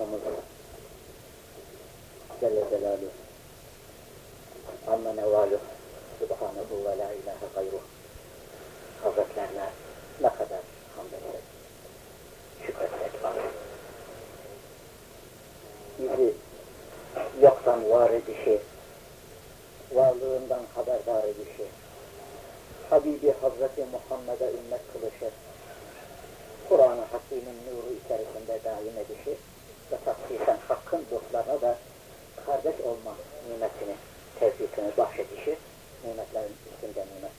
ilahımız Celle Celaluhu. Amma nevaluhu Subhanahu ve la ilahe gayruh. Hazretlerine ne kadar hamd ederek şükretsek var. Bizi yoktan var edişi, varlığından haberdar edişi, Habibi Hazreti Muhammed'e ümmet kılışı, Kur'an-ı Hakim'in nuru içerisinde daim edişi ve taksisen hakkın dostlarına da kardeş olma nimetini, tevfikini bahşedişi nimetlerin üstünde nimet.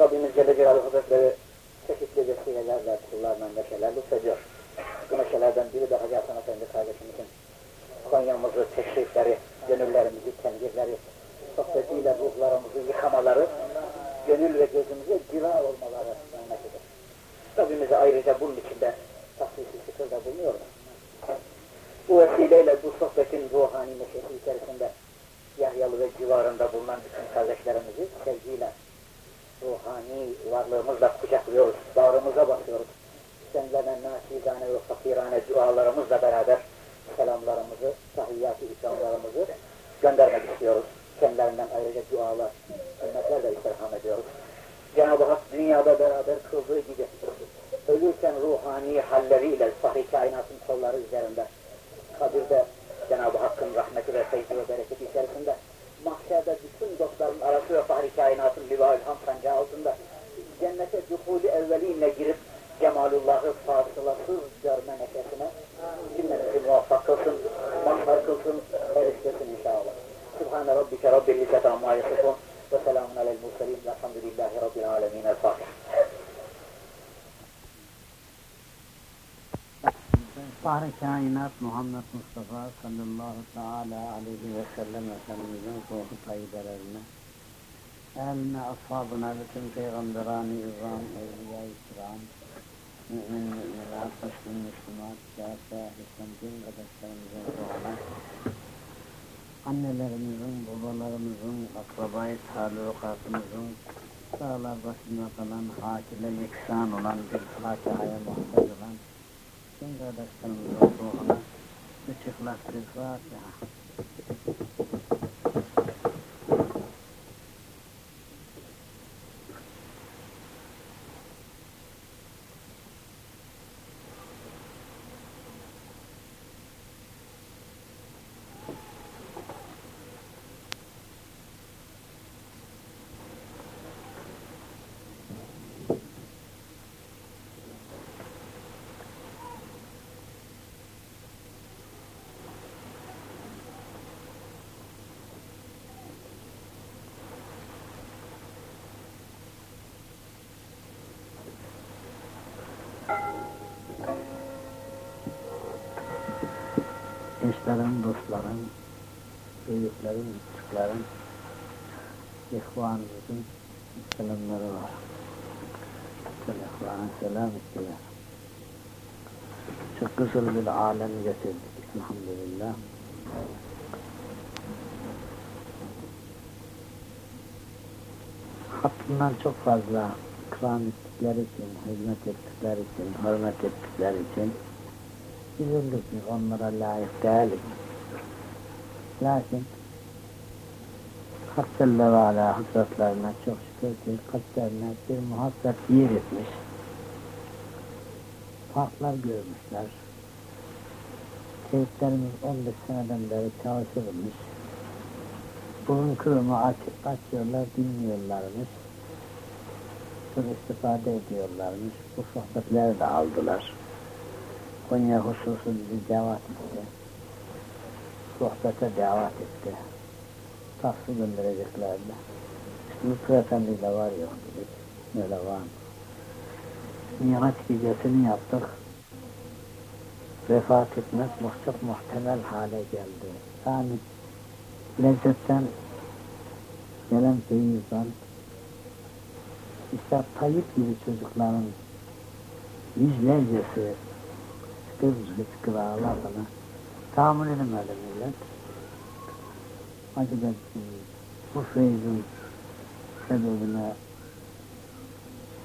Rabbimiz Celle Celaluhu Hazretleri çeşitli vesilelerle kullarına neşeler lütfediyor. Bu neşelerden biri de Hacı Hasan Efendi kardeşimizin Konya'mızı, teşrifleri, gönüllerimizi, tengirleri, sohbetiyle ruhlarımızı yıkamaları, gönül ve gözümüze cila olmaları nimetidir. Rabbimize ayrıca bunun içinde tahsisi şükürde bulunuyoruz. Bu vesileyle bu sohbetin ruhani neşesi içerisinde Yahyalı ve civarında bulunan bütün kardeşlerimizi sevgiyle, ruhani varlığımızla kucaklıyoruz, bağrımıza basıyoruz. Kendilerine naçizane ve fakirane dualarımızla beraber selamlarımızı, tahiyyat-ı ikramlarımızı göndermek istiyoruz. Kendilerinden ayrıca dualar, ümmetlerle istirham ediyoruz. Cenab-ı Hak dünyada beraber kıldığı gibi ölürken ruhani halleriyle fahri kainatın kolları üzerinde kabirde Cenab-ı Hakk'ın rahmeti ve feyzi ve bereketi içerisinde mahşerde bütün dostların arası ve fahri kainatın liva-ül ham sancağı altında cennete duhulü evvelinle girip Cemalullah'ı fasılasız görme neşesine cümlemizi muvaffak kılsın, mazhar kılsın, eriştirsin inşallah. Sübhane Rabbike Rabbil İzzet Amma Yasifun ve selamun alel murselin velhamdülillahi Rabbil Alemin. El Fatiha. Fahri kainat Muhammed Mustafa sallallahu teala aleyhi ve sellem Efendimizin ruhu tayyibelerine, eline, ashabına, bütün peygamberani izam, evliya-i kiram, mümin müminat, müslüm müslümat, kâfe, ehlisem, din kardeşlerimizin ruhuna, annelerimizin, babalarımızın, akrabayı talukatımızın, dağlar başında kalan, hakile yeksan olan, bir fatihaya muhtaç olan, bütün kardeşlerimizin ruhuna, üç ihlas bir Fatiha. Eşlerin, dostların, büyüklerin, küçüklerin, ihvanımızın selamları var. Bütün ihvana selam ettiler. Çok güzel bir alem getirdik elhamdülillah. Hakkından çok fazla ikram ettikleri için, hizmet ettikleri için, hürmet ettikleri için üzüldük biz onlara layık değiliz. Lakin Hakkı ve Ala Hazretlerine çok şükür ki kalplerine bir muhabbet yer etmiş. Farklar görmüşler. Şehitlerimiz 15 seneden beri çalışılmış. Burun kırımı aç, açıyorlar, dinliyorlarmış. Çok istifade ediyorlarmış. Bu sohbetleri de aldılar. Konya hususu bizi davet etti. Sohbete davet etti. Tahsı göndereceklerdi. Lütfü Efendi ile var yok dedik. Öyle var mı? Miraç gecesini yaptık. Vefat etmek çok muhtemel hale geldi. Yani lezzetten gelen feyizden işte Tayyip gibi çocukların yüzlercesi hıskır hıskır ağlarına tahammül edemedi millet. Acaba bu feyzin sebebine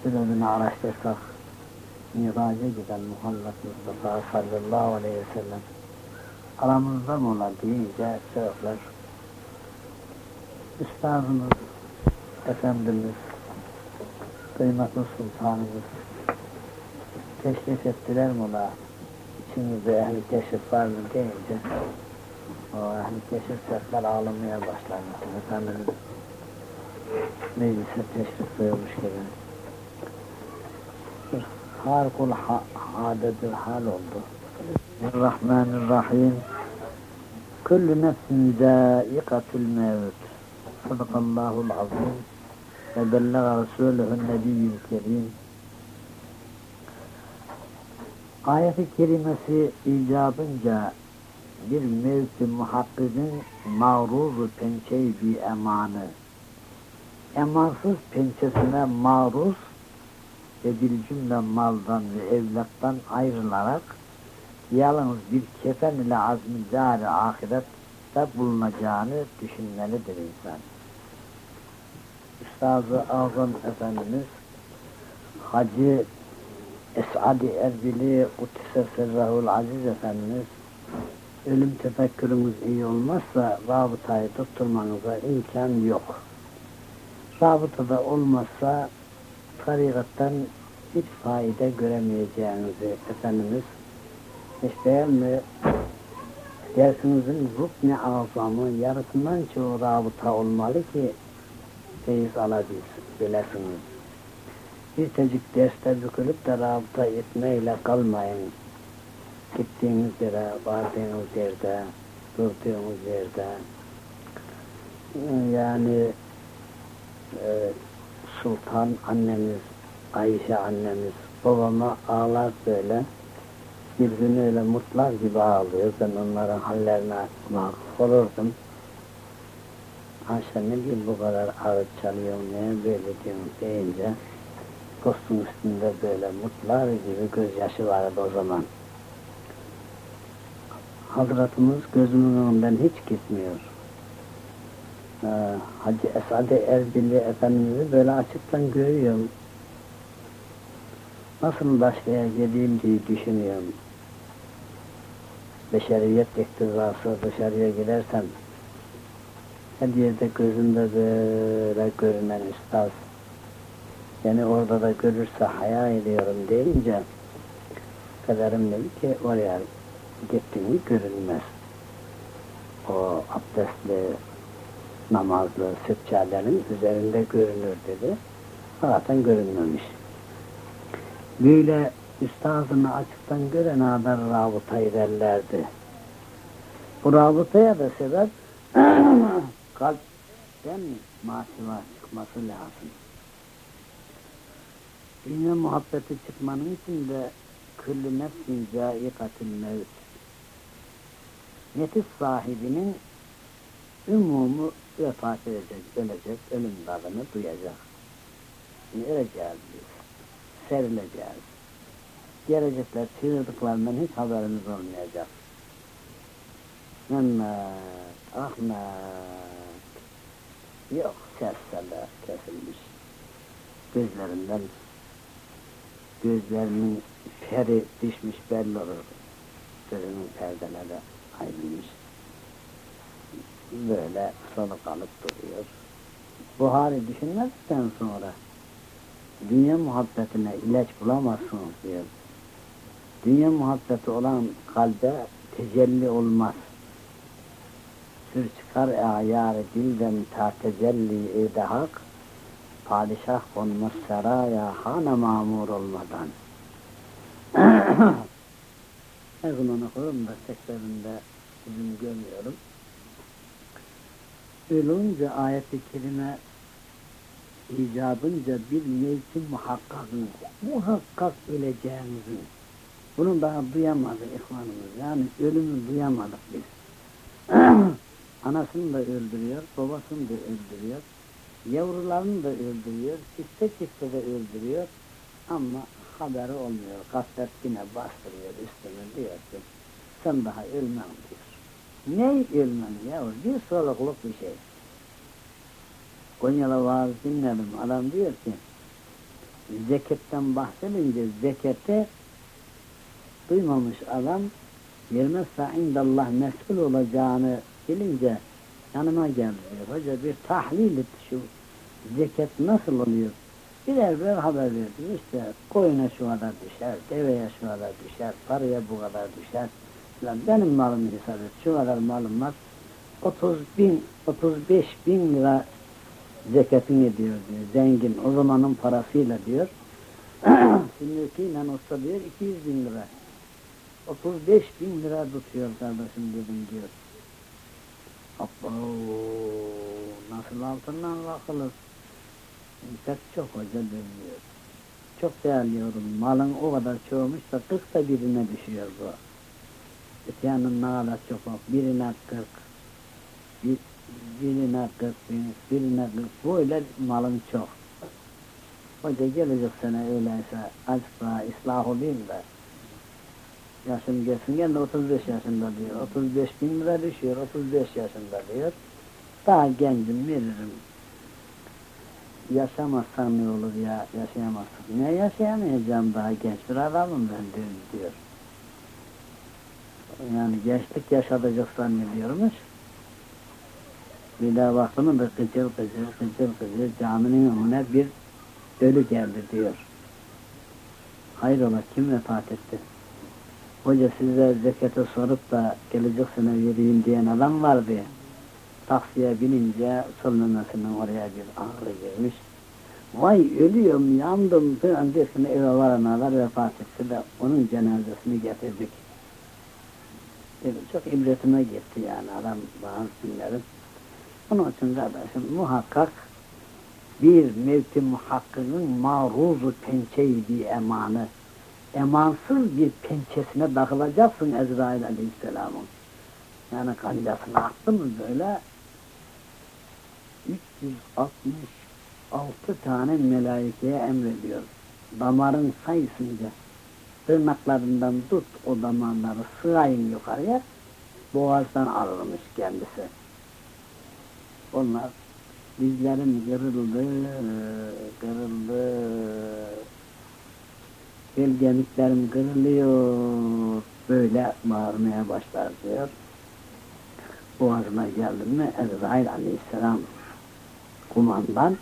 sebebini araştırsak miraca giden Muhammed Mustafa sallallahu aleyhi ve sellem aramızda mı ola deyince çocuklar Üstadımız, Efendimiz, kıymetli sultanımız teşrif ettiler ola içimizde ehli keşif var mı deyince o ehli keşif sesler ağlamaya başlamış Efendimiz meclise teşrif buyurmuş gibi harikul ha bir hal oldu. Bismillahirrahmanirrahim. Kullu nefsin zâikatul mevt. Sadakallahul azim. Bellega Resuluhun nebiyyül kerim. Ayet-i kerimesi icabınca bir mevki muhakkidin mağrur pençeyi bir emanı. Emansız pençesine maruz ve bir cümle maldan ve evlattan ayrılarak yalnız bir kefen ile azmi zâri ahirette bulunacağını düşünmelidir insan. Üstazı Azam Efendimiz Hacı Es'ad-i Erbili Kutise Sırrahul Aziz Efendimiz ölüm tefekkürümüz iyi olmazsa rabıtayı tutturmanıza imkan yok. Rabıtada olmazsa tarikattan hiç fayda göremeyeceğinizi Efendimiz değil mi? Dersinizin rukni azamı yarısından çoğu rabıta olmalı ki feyiz alabilsin, bilesiniz. Bir tecik derste bükülüp de rabıta etmeyle kalmayın. Gittiğiniz yere, vardığınız yerde, durduğunuz yerde. Yani e, Sultan annemiz, Ayşe annemiz babama ağlar böyle. Bir gün öyle mutlar gibi ağlıyor. Ben onların hallerine vakıf olurdum. Ayşe ne diyeyim bu kadar ağır çalıyor, neye böyle diyorsun deyince postun üstünde böyle mutlar gibi gözyaşı vardı o zaman. Hazretimiz gözümün önünden hiç gitmiyor. Hacı Esad-ı Erbili Efendimiz'i böyle açıktan görüyorum. Nasıl başkaya geleyim diye düşünüyorum. Beşeriyet iktizası dışarıya gidersem her yerde gözümde böyle görünen üstaz beni orada da görürse hayal ediyorum deyince kaderim dedi ki oraya gittiğini görünmez. O abdestli namazlı seccadelerin üzerinde görünür dedi. Zaten görünmemiş. Böyle üstazını açıktan gören kadar rabıtayı derlerdi. Bu rabıtaya da sebep kalpten masiva çıkması lazım. Dünya muhabbeti çıkmanın için de küllü nefsin caikatil mevt. Nefis sahibinin umumu vefat edecek, ölecek, ölüm tadını duyacak. Şimdi öleceğiz biz, serileceğiz. Gelecekler çığırdıklarından hiç haberimiz olmayacak. Mehmet, Ahmet, yok sesler kesilmiş. Gözlerinden, gözlerinin feri düşmüş belli olur. Gözünün perdeleri ayrılmış böyle soluk alıp duruyor. Bu hali düşünmezsen sonra dünya muhabbetine ilaç bulamazsınız diyor. Dünya muhabbeti olan kalbe tecelli olmaz. Sür çıkar ayarı dilden ta tecelli ede hak, padişah konmaz saraya hana mamur olmadan. Her zaman okurum da teklerinde bizim görmüyorum. Öyle olunca ayet-i kerime icabınca bir mevsim muhakkakın, muhakkak öleceğinizin, bunu daha duyamadı ihvanımız. Yani ölümü duyamadık biz. Anasını da öldürüyor, babasını da öldürüyor, yavrularını da öldürüyor, çifte çifte de öldürüyor ama haberi olmuyor. Kasvet yine bastırıyor üstüne diyor ki sen daha ölmem diyor. Ne ölmem ya? Bir solukluk bir şey. Konya'da vaaz dinledim. Adam diyor ki zeketten bahsedince zeketi duymamış adam vermezse indallah mesul olacağını bilince yanıma geldi diyor. Hoca bir tahlil et şu zekat nasıl oluyor? Birer birer haber verdim. İşte koyuna şu kadar düşer, deveye şu kadar düşer, paraya bu kadar düşer. Lan benim malımı hesap şu kadar malım var. 30 bin, 35 bin lira zekatını ediyor diyor. Zengin o zamanın parasıyla diyor. Şimdikiyle olsa diyor 200 bin lira. 35 bin lira tutuyor kardeşim dedim diyor. Hoppa nasıl altından bakılır. Pek çok hoca dönüyor. Çok değerliyorum. Malın o kadar çoğumuş da kırkta birine düşüyor bu. Öteyanın kadar çok yok. Birine kırk. Bir, birine kırk birine kırk. Böyle malın çok. Hoca gelecek sene öyleyse azıcık daha ıslah olayım da yaşım geçsin gel de 35 yaşında diyor. 35 bin lira düşüyor 35 yaşında diyor. Daha gencim veririm. Yaşamazsan ne olur ya yaşayamazsın. Ne yaşayamayacağım daha genç bir adamım ben diyor. diyor. Yani gençlik yaşatacak zannediyormuş. Bir daha baktım da kıcır kıcır kıcır kıcır caminin önüne bir ölü geldi diyor. Hayrola kim vefat etti? Hoca size zekete sorup da gelecek sene vereyim diyen adam vardı. Taksiye binince sol memesinin oraya bir ağrı girmiş. Vay ölüyorum yandım falan derken eve varanalar vefat etti de onun cenazesini getirdik. Dedi, çok ibretime gitti yani adam bazı günlerim. Onun için kardeşim muhakkak bir mevki muhakkının maruzu pençeydi emanı. Emansız bir pençesine takılacaksın Ezrail Aleyhisselam'ın. Yani kancasını attı mı böyle 366 tane melaikeye emrediyor. Damarın sayısınca tırnaklarından tut o damarları sırayın yukarıya boğazdan alırmış kendisi. Onlar dizlerim kırıldı, kırıldı, bel kemiklerim kırılıyor, böyle bağırmaya başlar diyor. Boğazına geldim mi Ezrail aleyhisselam kumandan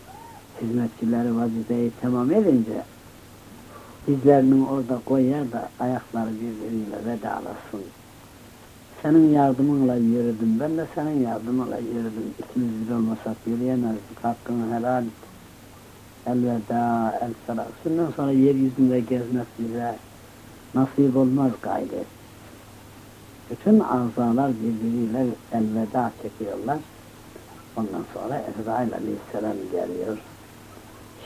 hizmetçileri vazifeyi tamam edince dizlerini orada koyar da ayakları birbiriyle vedalasın. Senin yardımınla yürüdüm, ben de senin yardımınla yürüdüm. İkimiz bir olmasak yürüyemezdik, hakkını helal et. Elveda, el. Bundan sonra yeryüzünde gezmek bize nasip olmaz gayret. Bütün azalar birbiriyle elveda çekiyorlar. Ondan sonra Ezrail aleyhisselam geliyor.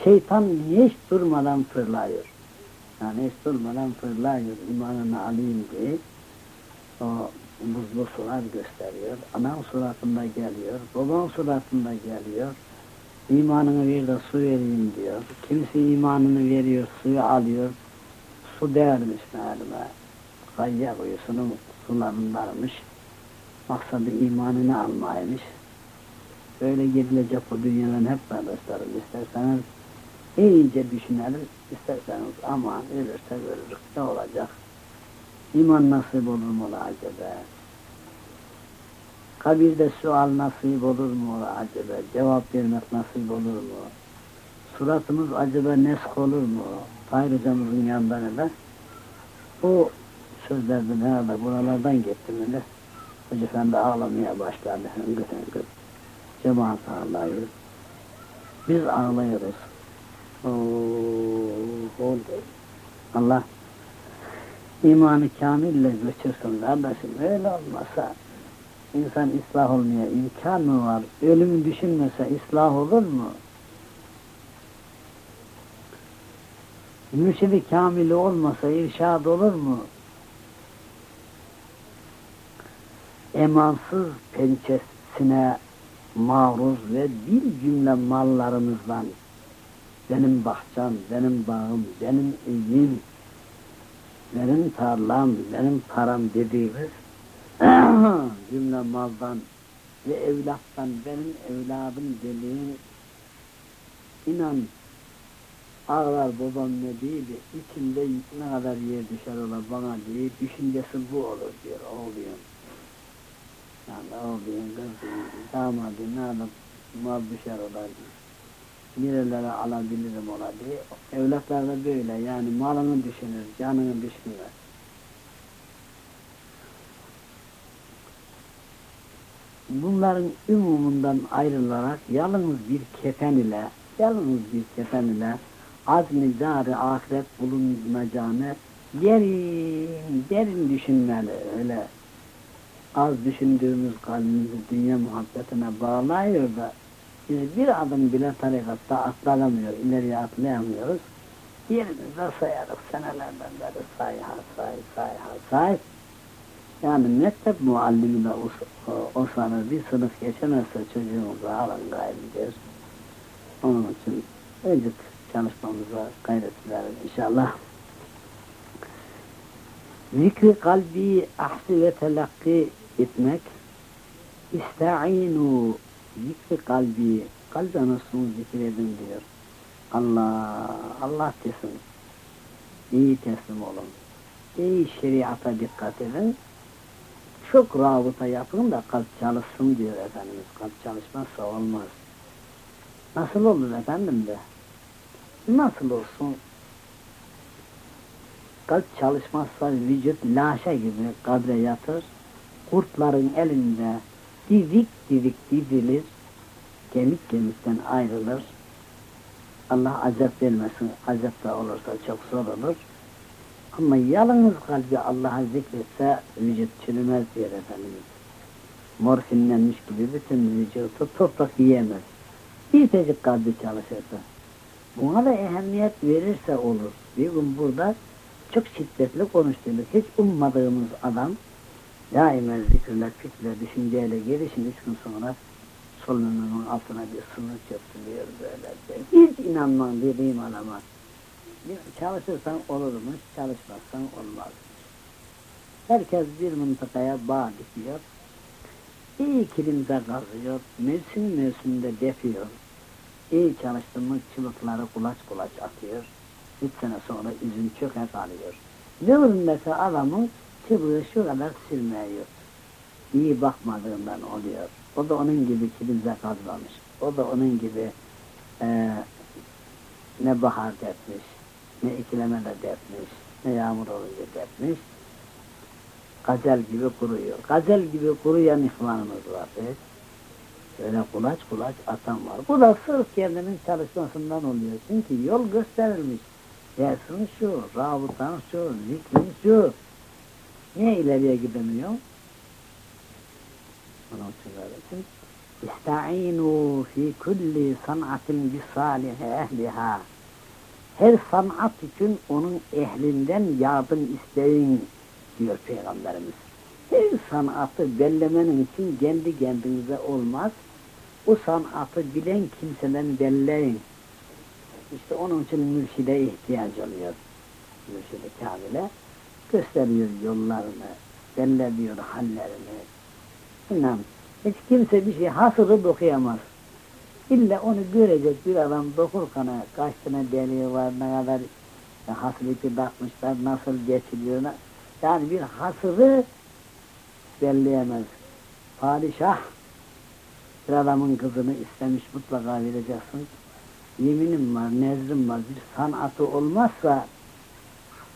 Şeytan hiç durmadan fırlıyor. Yani hiç durmadan fırlıyor imanını alayım diye. O buzlu sular gösteriyor. Anan suratında geliyor, baban suratında geliyor. İmanını ver de su vereyim diyor. Kimisi imanını veriyor, suyu alıyor. Su değermiş meğerime. Kayya kuyusunun sularındanmış. Maksadı imanını almaymış. Böyle gidilecek bu dünyanın hep kardeşlerim. İsterseniz iyice düşünelim. İsterseniz aman ölürse ölürük ne olacak? İman nasip olur mu acaba? Kabirde sual nasip olur mu acaba? Cevap vermek nasip olur mu? Suratımız acaba nesk olur mu? Tahir hocamızın yanında neler? O sözlerden herhalde buralardan gitti de? Hoca Efendi ağlamaya başladı. Hıngıt hıngıt. Cemaat ağlıyor. Biz ağlıyoruz. Oo, oldu. Allah imanı kamille götürsün kardeşim. Öyle olmasa insan ıslah olmaya imkan mı var? Ölümü düşünmese ıslah olur mu? Mürşidi kamili olmasa irşad olur mu? Emansız pençesine maruz ve bir cümle mallarımızdan benim bahçem, benim bağım, benim evim, benim tarlam, benim param dediğimiz cümle maldan ve evlattan benim evladım dediğin inan Ağlar babam ne değil, içinde ne kadar yer düşer ola bana diye düşüncesi bu olur diyor oğluyum. Yani oğluyum, kızım, damadım, ne adam mal düşer ola. Nerelere alabilirim ola diye. Evlatlar da böyle yani malını düşünür, canını düşünür. Bunların ümumundan ayrılarak yalnız bir kefen ile, yalnız bir kefen ile azmi dar ahiret bulunacağını derin, derin düşünmeli öyle. Az düşündüğümüz kalbimizi dünya muhabbetine bağlıyor da biz bir adım bile tarikatta atlanamıyor, ileriye atlayamıyoruz. Yerimizde sayarız senelerden beri say ha say say say. Yani mektep muallimine o, o sana bir sınıf geçemezse çocuğumuzu alın gayrı Onun için öncük çalışmamıza gayret verelim inşallah. Zikri kalbi ahsi ve telakki etmek İsta'inu zikri kalbi kalben olsun zikredin diyor. Allah, Allah desin. İyi teslim olun. İyi şeriata dikkat edin. Çok rabıta yapın da kalp çalışsın diyor Efendimiz. Kalp çalışmazsa olmaz. Nasıl olur efendim de? Nasıl olsun? Kalp çalışmazsa vücut laşa gibi kabre yatır. Kurtların elinde dizik dizik dizilir. Kemik kemikten ayrılır. Allah azap vermesin. Azap da olursa çok zor olur. Ama yalnız kalbi Allah'a zikretse vücut çürümez diyor Efendimiz. Morfinlenmiş gibi bütün vücudu toprak yiyemez. Bir tecik kalbi çalışırsa. Buna da ehemmiyet verirse olur. Bir gün burada çok şiddetli konuştuğumuz, hiç ummadığımız adam daima zikirler, fikirler, düşünceyle gelişin üç gün sonra solununun altına bir sınır çöktürüyor böyle. Hiç inanmam dediğim adama. Çalışırsan olurmuş, çalışmazsan olmaz. Herkes bir mıntıkaya bağ dikiyor. İyi kilimde kazıyor, mevsim mevsiminde defiyor. İyi çalıştı mı çubukları kulaç kulaç atıyor. Üç sene sonra üzüm çöker kalıyor. Yılındaki adamın çubuğu şu kadar silmiyor. İyi bakmadığından oluyor. O da onun gibi kilimde kazmamış. O da onun gibi e, ne bahar dertmiş, ne ikileme de dertmiş, ne yağmur olunca dertmiş. Gazel gibi kuruyor. Gazel gibi kuruyan ihvanımız var. Evet. Böyle kulaç kulaç atan var. Bu da sırf kendinin çalışmasından oluyor. Çünkü yol gösterilmiş. Dersin şu, rabıtan şu, zikrin şu. Niye ileriye gidemiyor? Onun için öyle. İsta'inu fi kulli sanatin bi salihi ehliha. Her sanat için onun ehlinden yardım isteyin diyor Peygamberimiz. Her sanatı bellemenin için kendi kendinize olmaz. O sanatı bilen kimseden belleyin. İşte onun için mürşide ihtiyaç oluyor. Mürşide kamile gösteriyor yollarını, belli hallerini. İnan, hiç kimse bir şey hasırı dokuyamaz. İlla onu görecek bir adam dokurkana kaç tane deliği var, ne kadar hasreti bakmışlar, nasıl geçiliyor. Yani bir hasırı belleyemez. Padişah bir adamın kızını istemiş mutlaka vereceksin. Yeminim var, nezrim var. Bir sanatı olmazsa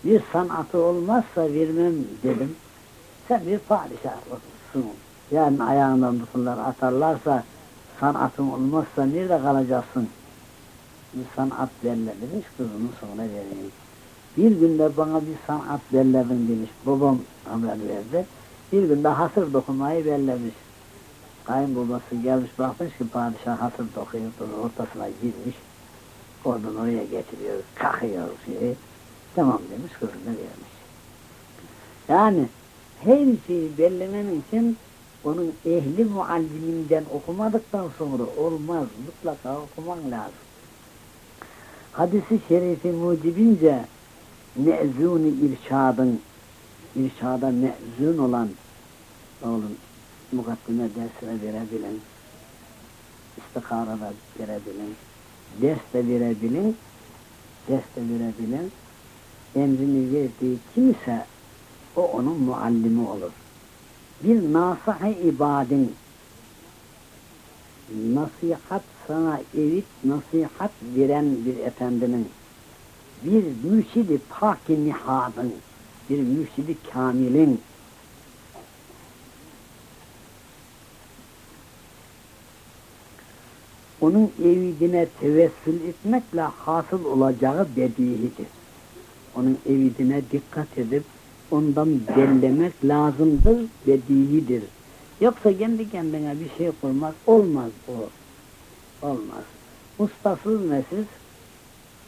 bir sanatı olmazsa vermem dedim. Sen bir padişahsın. Yani ayağından tutunlar atarlarsa sanatın olmazsa nerede kalacaksın? Bir sanat bellemiş kızını sonra vereyim. Bir günde bana bir sanat belledin demiş. Babam haber verdi. Bir günde hasır dokumayı bellemiş. Kayınbabası gelmiş bakmış ki padişah hasır dokuyor. Ortasına girmiş. Oradan oraya getiriyor. Kakıyor şeyi. Tamam demiş kızını vermiş. Yani her şeyi bellemen için onun ehli mualliminden okumadıktan sonra olmaz. Mutlaka okuman lazım. Hadisi şerifi mucibince me'zuni irşadın irşada me'zun olan oğlum mukaddime dersine verebilin istikarada verebilin ders de verebilin ders de verebilen, emrini verdiği kimse o onun muallimi olur. Bir nasah-ı ibadin. Nasihat sana evit nasihat veren bir efendinin bir mürşidi pak-ı nihadın bir mürşidi kamilin. Onun evidine tevessül etmekle hasıl olacağı bedihidir. Onun evidine dikkat edip ondan bellemek lazımdır, bedihidir. Yoksa kendi kendine bir şey kurmak olmaz o. Olmaz. Ustasız nesiz,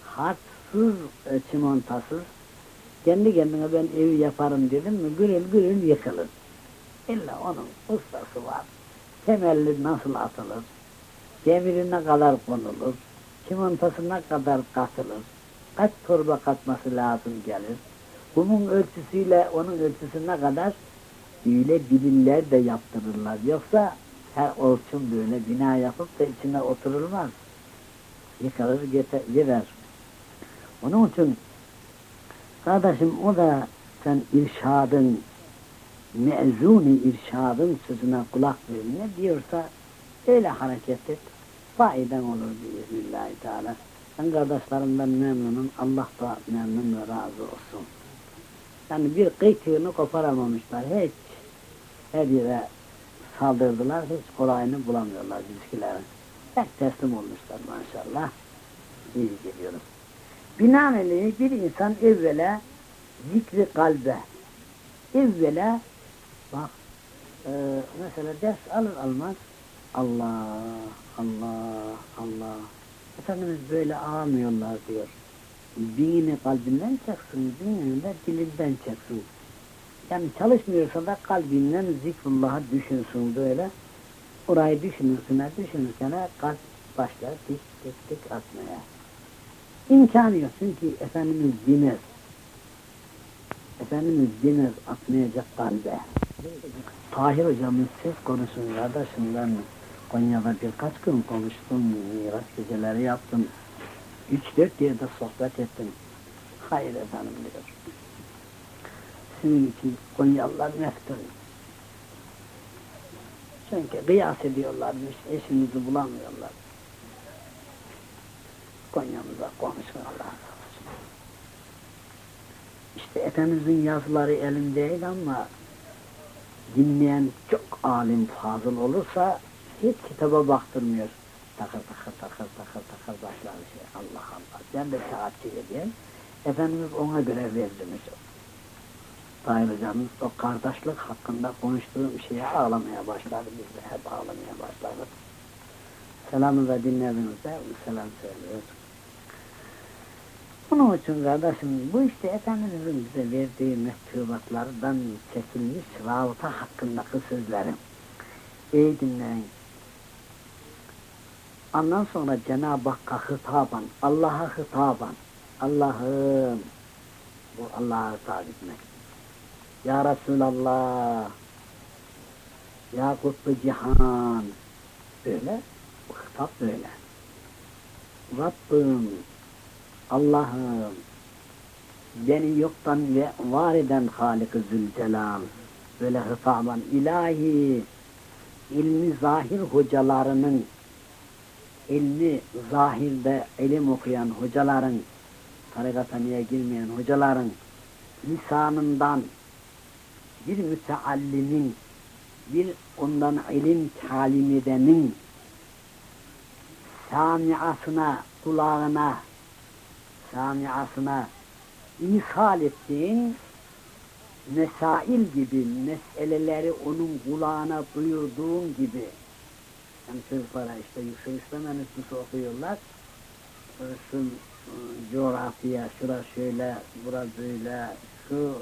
harçsız, e, çimontasız, kendi kendine ben evi yaparım dedim mi gürül gürül yıkılır. İlla onun ustası var. Temelli nasıl atılır, demiri ne kadar konulur, çimentası ne kadar katılır, kaç torba katması lazım gelir. Bunun ölçüsüyle onun ölçüsü ne kadar öyle bilirler de yaptırırlar. Yoksa her ölçüm böyle bina yapıp da içine oturulmaz. Yıkarır girer. Onun için kardeşim o da sen irşadın mezuni irşadın sözüne kulak ver. Ne diyorsa öyle hareket et. Faiden olur biiznillahü teala. Ben kardeşlerimden memnunum. Allah da memnun ve razı olsun. Yani bir kıytığını koparamamışlar. Hiç her yere saldırdılar. Hiç kolayını bulamıyorlar bizkilerin. Hep teslim olmuşlar maşallah. İyi geliyorum. Binaenaleyh bir insan evvela zikri kalbe evvela bak e, mesela ders alır almaz Allah Allah Allah Efendimiz böyle ağlamıyorlar diyor. Binini kalbinden çeksin, binini de dilinden çeksin. Yani çalışmıyorsa da kalbinden zikrullah'ı düşünsün böyle. Orayı düşünürsün, düşünürken kalp başlar tik tik tik atmaya. İmkanı yok çünkü Efendimiz dinler. Efendimiz dinler atmayacak kalbe. Tahir hocamın ses konusunu kardeşim ben Konya'da birkaç gün konuştum, miras geceleri yaptım. Üç dört yerde sohbet ettim. Hayır efendim diyor. Sizin için Konyalılar meftun. Çünkü kıyas ediyorlarmış, eşinizi bulamıyorlar. Konya'mıza olsun. İşte Efendimizin yazıları elimdeydi ama dinleyen çok alim fazıl olursa hiç kitaba baktırmıyor. Takır takır takır takır takır başlar bir şey. Allah Allah. Ben de saatçi diyeyim. Efendimiz ona göre verdimiş. Tahir hocamız o kardeşlik hakkında konuştuğum şeye ağlamaya başladı. Biz de hep ağlamaya başladık. Selamı ve dinlediğinizde selam söylüyoruz. Bunun için kardeşim bu işte Efendimizin bize verdiği mektubatlardan çekilmiş rabıta hakkındaki sözlerim. İyi dinleyin. Ondan sonra Cenab-ı Hakk'a hitaban, Allah'a hitaban, Allah'ım, bu Allah'a hitap etmek. Ya Resulallah, Ya Kutbu Cihan, böyle, bu hitap böyle. Rabbim, Allah'ım, beni yoktan ve var eden Halik-i Zülcelal, böyle hitaban, ilahi, ilmi zahir hocalarının ilmi zahirde ilim okuyan hocaların, tarikata girmeyen hocaların lisanından bir müteallimin, bir ondan ilim talim edenin samiasına, kulağına, samiasına ishal ettiğin mesail gibi, meseleleri onun kulağına duyurduğun gibi yani çocuklara işte Yüksek İslam Enstitüsü okuyorlar. Şu ıı, coğrafya, şura şöyle, bura böyle, şu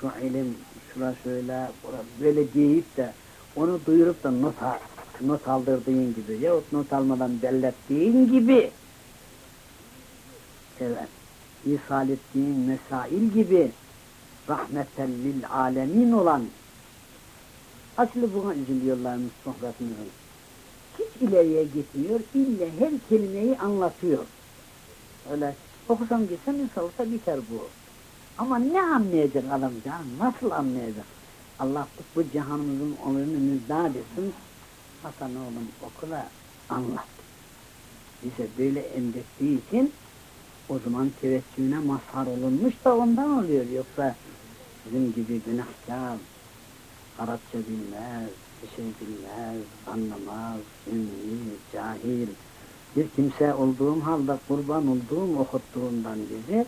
şu ilim, şura şöyle, bura böyle deyip de onu duyurup da not, not aldırdığın gibi yahut not almadan bellettiğin gibi evet, ishal ettiğin mesail gibi rahmeten lil alemin olan aslı buna üzülüyorlarmış sohbetimizin hiç ileriye gitmiyor, illa her kelimeyi anlatıyor. Öyle Okusam gitsem olsa biter bu. Ama ne anlayacak adam canım? Nasıl anlayacak? Allah bu cihanımızın onurunu müjdat etsin. Hasan oğlum oku da anlat. Bize böyle emrettiği için o zaman teveccühüne mazhar olunmuş da ondan oluyor. Yoksa bizim gibi günahkar, Arapça bilmez, şey bilmez, anlamaz, ümmi, cahil, bir kimse olduğum halde kurban olduğum okuttuğundan bizi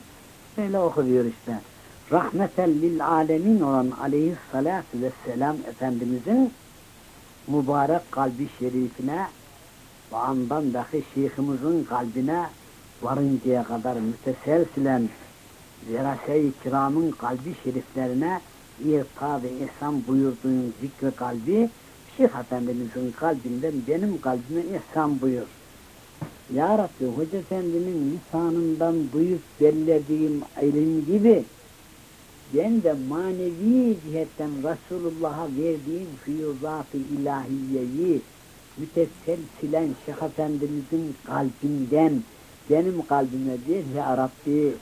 öyle okuyor işte. Rahmeten lil alemin olan aleyhissalatu vesselam Efendimizin mübarek kalbi şerifine ve andan dahi şeyhimizin kalbine varıncaya kadar müteselsilen verase-i kiramın kalbi şeriflerine irta ve ihsan buyurduğun zikri kalbi Şeyh Efendimizin kalbinden benim kalbime ihsan buyur. Ya Rabbi Hoca Efendi'nin lisanından duyup bellediğim ilim gibi ben de manevi cihetten Resulullah'a verdiğim füyuzat-ı ilahiyeyi müteselsilen Şeyh Efendimizin kalbinden benim kalbime bir ya Rabbi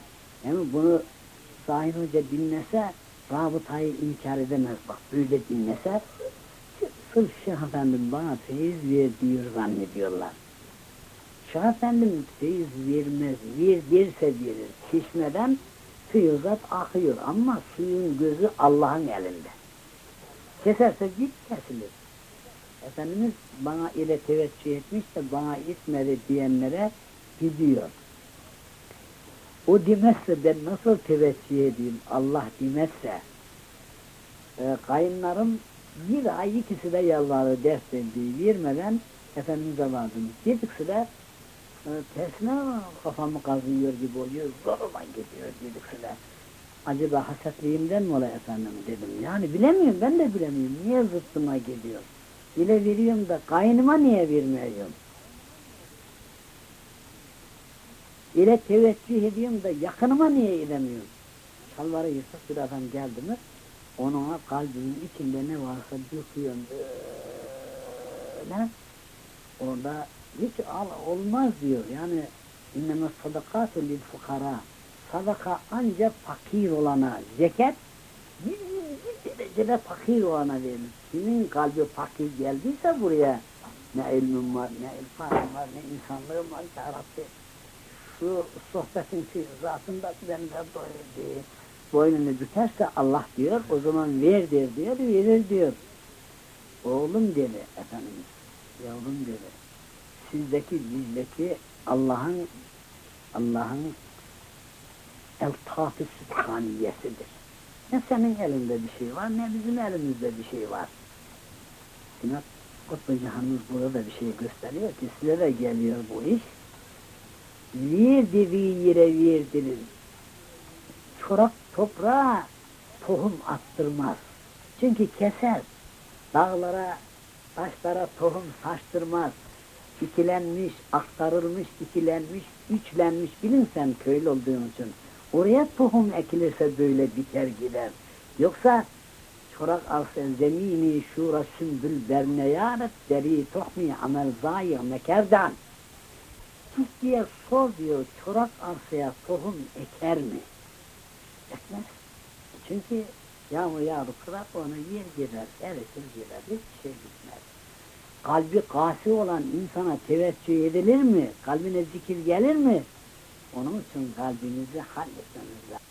yani bunu Sahin Hoca dinlese rabıtayı inkar edemez bak böyle dinlese sırf Şeyh Efendim bana feyiz ver diyor zannediyorlar. Şeyh Efendim feyiz vermez, ver derse verir. Çeşmeden fiyuzat akıyor ama suyun gözü Allah'ın elinde. Keserse git kesilir. Efendimiz bana ile teveccüh etmiş de bana itmedi diyenlere gidiyor. O demezse ben nasıl teveccüh edeyim Allah demezse e, kayınlarım bir ay ikisi de yalvardı ders verdiği vermeden Efendimiz'e vardım. Dedikse de e, tersine kafamı kazıyor gibi oluyor. Zoruma gidiyor dedikse de. Acaba hasetliyimden mi olay efendim dedim. Yani bilemiyorum ben de bilemiyorum. Niye zıttıma gidiyor? Bile veriyorum da kaynıma niye vermiyorum? İle teveccüh ediyorum da yakınıma niye edemiyorum? Şalvarı yırtık bir adam geldi mi onun kalbinin içinde ne varsa döküyorum böyle. Orada hiç al, olmaz diyor. Yani inneme sadakatu lil fukara. Sadaka ancak fakir olana, zekat bir, bir derecede fakir olana verilir. Kimin kalbi fakir geldiyse buraya ne ilmim var, ne irfanım var, ne insanlığım var ya Rabbi şu sohbetin zatında beni de doyurdu. Boynunu bükerse Allah diyor, o zaman ver der diyor, verir diyor. Oğlum dedi Efendimiz, yavrum dedi. Sizdeki, bizdeki Allah'ın Allah'ın eltaf-ı sübhaniyesidir. Ne senin elinde bir şey var, ne bizim elimizde bir şey var. Yine Kutbu Cihan'ımız burada bir şey gösteriyor ki size de geliyor bu iş verdiği yere verdirir. Çorak toprağa tohum attırmaz. Çünkü keser. Dağlara, taşlara tohum saçtırmaz. İkilenmiş, aktarılmış, ikilenmiş, üçlenmiş bilin sen köylü olduğun için. Oraya tohum ekilirse böyle biter gider. Yoksa çorak arsa zemini şura sümbül berneyâret deri tohmi amel zâyi mekerdan. Türkiye sor diyor, çorak arsaya tohum eker mi? Ekmez. Çünkü yağmur yağdı kırar, onu yer girer, eritir girer, hiçbir şey bitmez. Kalbi kasi olan insana teveccüh edilir mi? Kalbine zikir gelir mi? Onun için kalbinizi halletmeniz lazım.